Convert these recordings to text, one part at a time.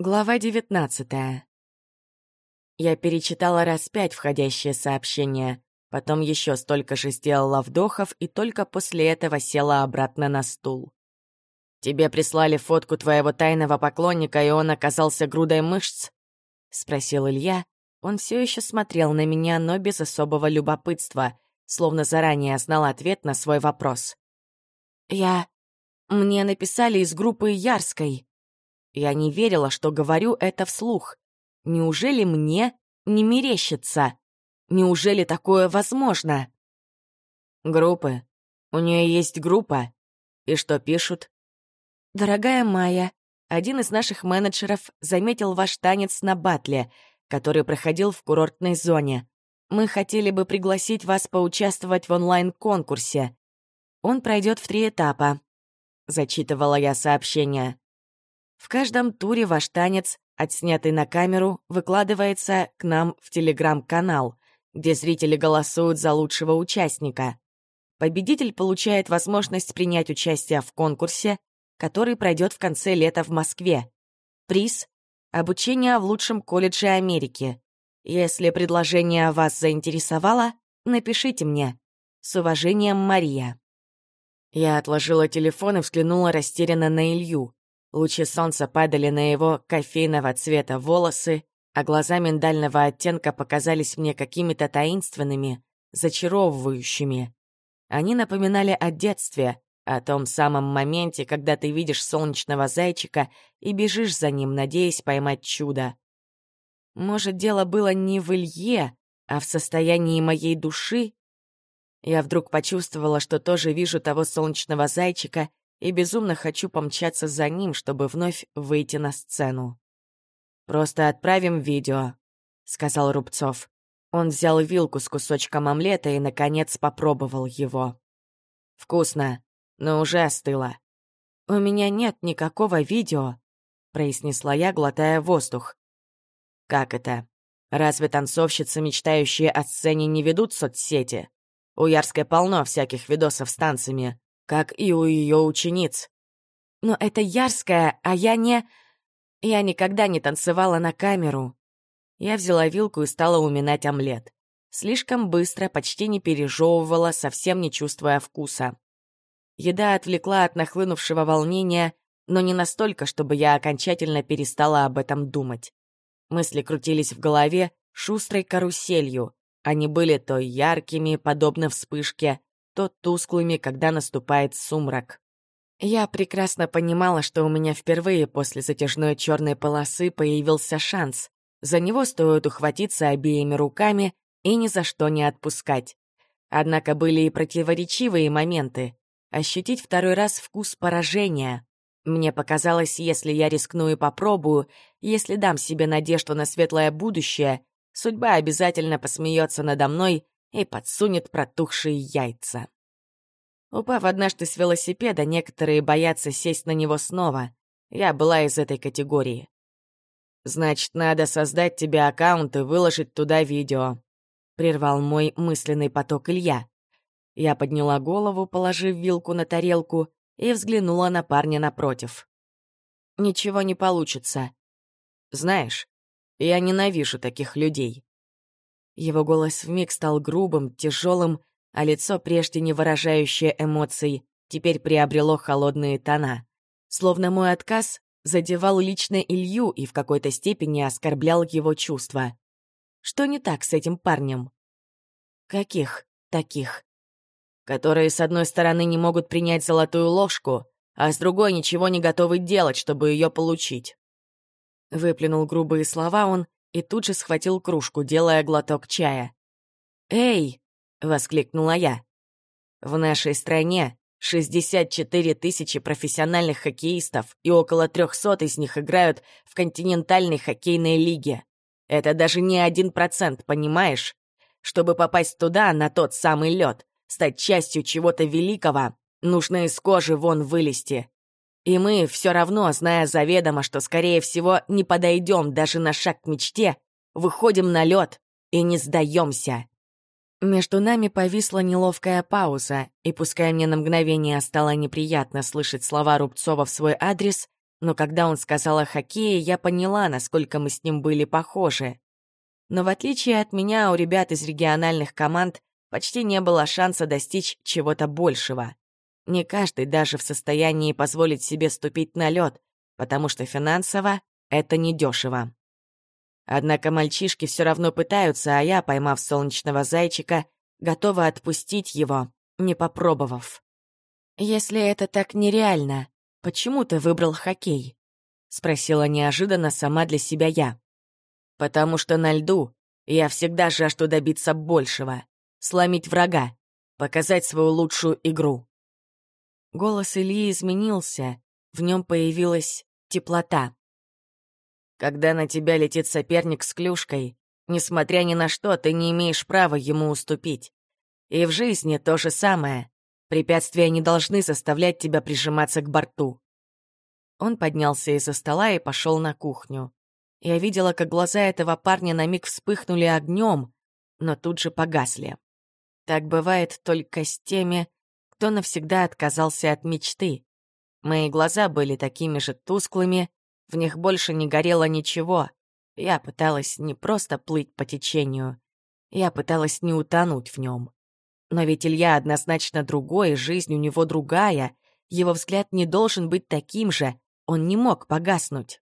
Глава девятнадцатая. Я перечитала раз пять входящее сообщение, потом еще столько же сделала вдохов и только после этого села обратно на стул. «Тебе прислали фотку твоего тайного поклонника, и он оказался грудой мышц?» — спросил Илья. Он все еще смотрел на меня, но без особого любопытства, словно заранее знал ответ на свой вопрос. «Я... Мне написали из группы Ярской». Я не верила, что говорю это вслух. Неужели мне не мерещится? Неужели такое возможно? Группы. У нее есть группа. И что пишут? Дорогая Майя, один из наших менеджеров заметил ваш танец на батле, который проходил в курортной зоне. Мы хотели бы пригласить вас поучаствовать в онлайн-конкурсе. Он пройдет в три этапа. Зачитывала я сообщение. В каждом туре ваш танец, отснятый на камеру, выкладывается к нам в телеграм-канал, где зрители голосуют за лучшего участника. Победитель получает возможность принять участие в конкурсе, который пройдет в конце лета в Москве. Приз — обучение в лучшем колледже Америки. Если предложение вас заинтересовало, напишите мне. С уважением, Мария. Я отложила телефон и взглянула растерянно на Илью. Лучи солнца падали на его кофейного цвета волосы, а глаза миндального оттенка показались мне какими-то таинственными, зачаровывающими. Они напоминали о детстве, о том самом моменте, когда ты видишь солнечного зайчика и бежишь за ним, надеясь поймать чудо. Может, дело было не в Илье, а в состоянии моей души? Я вдруг почувствовала, что тоже вижу того солнечного зайчика и безумно хочу помчаться за ним, чтобы вновь выйти на сцену. «Просто отправим видео», — сказал Рубцов. Он взял вилку с кусочком омлета и, наконец, попробовал его. «Вкусно но уже остыла. «У меня нет никакого видео», — произнесла я, глотая воздух. «Как это? Разве танцовщицы, мечтающие о сцене, не ведут соцсети? У Ярской полно всяких видосов с танцами, как и у ее учениц». «Но это Ярская, а я не...» Я никогда не танцевала на камеру. Я взяла вилку и стала уминать омлет. Слишком быстро, почти не пережевывала, совсем не чувствуя вкуса. Еда отвлекла от нахлынувшего волнения, но не настолько, чтобы я окончательно перестала об этом думать. Мысли крутились в голове шустрой каруселью. Они были то яркими, подобно вспышке, то тусклыми, когда наступает сумрак. Я прекрасно понимала, что у меня впервые после затяжной черной полосы появился шанс. За него стоит ухватиться обеими руками и ни за что не отпускать. Однако были и противоречивые моменты ощутить второй раз вкус поражения. Мне показалось, если я рискну и попробую, если дам себе надежду на светлое будущее, судьба обязательно посмеется надо мной и подсунет протухшие яйца. Упав однажды с велосипеда, некоторые боятся сесть на него снова. Я была из этой категории. «Значит, надо создать тебе аккаунт и выложить туда видео», — прервал мой мысленный поток Илья. Я подняла голову, положив вилку на тарелку, и взглянула на парня напротив. «Ничего не получится. Знаешь, я ненавижу таких людей». Его голос вмиг стал грубым, тяжелым, а лицо, прежде не выражающее эмоций, теперь приобрело холодные тона. Словно мой отказ задевал лично Илью и в какой-то степени оскорблял его чувства. Что не так с этим парнем? Каких таких? которые, с одной стороны, не могут принять золотую ложку, а с другой ничего не готовы делать, чтобы ее получить. Выплюнул грубые слова он и тут же схватил кружку, делая глоток чая. «Эй!» — воскликнула я. «В нашей стране 64 тысячи профессиональных хоккеистов, и около 300 из них играют в континентальной хоккейной лиге. Это даже не один процент, понимаешь? Чтобы попасть туда, на тот самый лед, стать частью чего-то великого, нужно из кожи вон вылезти. И мы, все равно, зная заведомо, что, скорее всего, не подойдем даже на шаг к мечте, выходим на лед и не сдаемся. Между нами повисла неловкая пауза, и пускай мне на мгновение стало неприятно слышать слова Рубцова в свой адрес, Но когда он сказал о хоккее, я поняла, насколько мы с ним были похожи. Но в отличие от меня, у ребят из региональных команд почти не было шанса достичь чего-то большего. Не каждый даже в состоянии позволить себе ступить на лед, потому что финансово это недешево. Однако мальчишки все равно пытаются, а я, поймав солнечного зайчика, готова отпустить его, не попробовав. «Если это так нереально, почему ты выбрал хоккей?» — спросила неожиданно сама для себя я. «Потому что на льду я всегда жажду добиться большего, сломить врага, показать свою лучшую игру». Голос Ильи изменился, в нем появилась теплота. Когда на тебя летит соперник с клюшкой, несмотря ни на что, ты не имеешь права ему уступить. И в жизни то же самое. Препятствия не должны заставлять тебя прижиматься к борту. Он поднялся из-за стола и пошел на кухню. Я видела, как глаза этого парня на миг вспыхнули огнем, но тут же погасли. Так бывает только с теми, кто навсегда отказался от мечты. Мои глаза были такими же тусклыми, в них больше не горело ничего. Я пыталась не просто плыть по течению, я пыталась не утонуть в нем. Но ведь Илья однозначно другой, жизнь у него другая, его взгляд не должен быть таким же, он не мог погаснуть.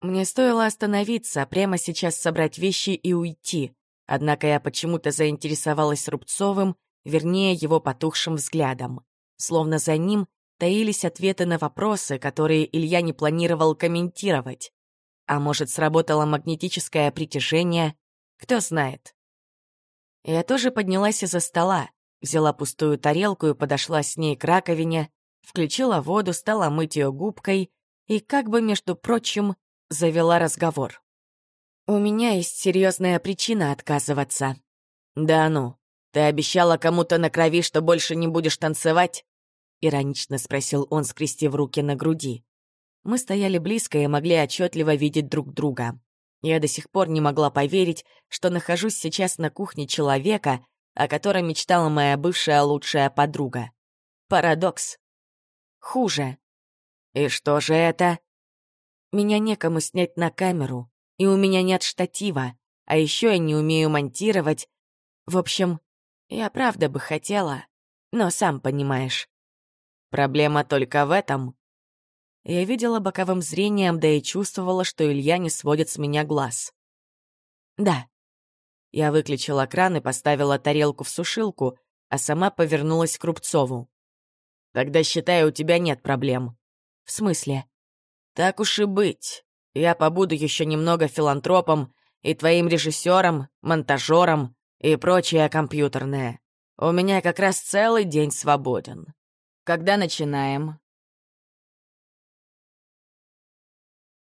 Мне стоило остановиться, прямо сейчас собрать вещи и уйти, однако я почему-то заинтересовалась Рубцовым, вернее, его потухшим взглядом. Словно за ним таились ответы на вопросы, которые Илья не планировал комментировать. А может, сработало магнетическое притяжение? Кто знает. Я тоже поднялась из-за стола, взяла пустую тарелку и подошла с ней к раковине, включила воду, стала мыть ее губкой и, как бы, между прочим, завела разговор. «У меня есть серьезная причина отказываться». «Да ну, ты обещала кому-то на крови, что больше не будешь танцевать?» — иронично спросил он, скрестив руки на груди. Мы стояли близко и могли отчетливо видеть друг друга. Я до сих пор не могла поверить, что нахожусь сейчас на кухне человека, о котором мечтала моя бывшая лучшая подруга. Парадокс. Хуже. И что же это? Меня некому снять на камеру, и у меня нет штатива, а еще я не умею монтировать. В общем, я правда бы хотела, но сам понимаешь. Проблема только в этом. Я видела боковым зрением, да и чувствовала, что Илья не сводит с меня глаз. Да. Я выключила кран и поставила тарелку в сушилку, а сама повернулась к Рубцову. Тогда, считаю, у тебя нет проблем. В смысле? Так уж и быть. Я побуду еще немного филантропом и твоим режиссером, монтажером и прочее компьютерное. У меня как раз целый день свободен. Когда начинаем?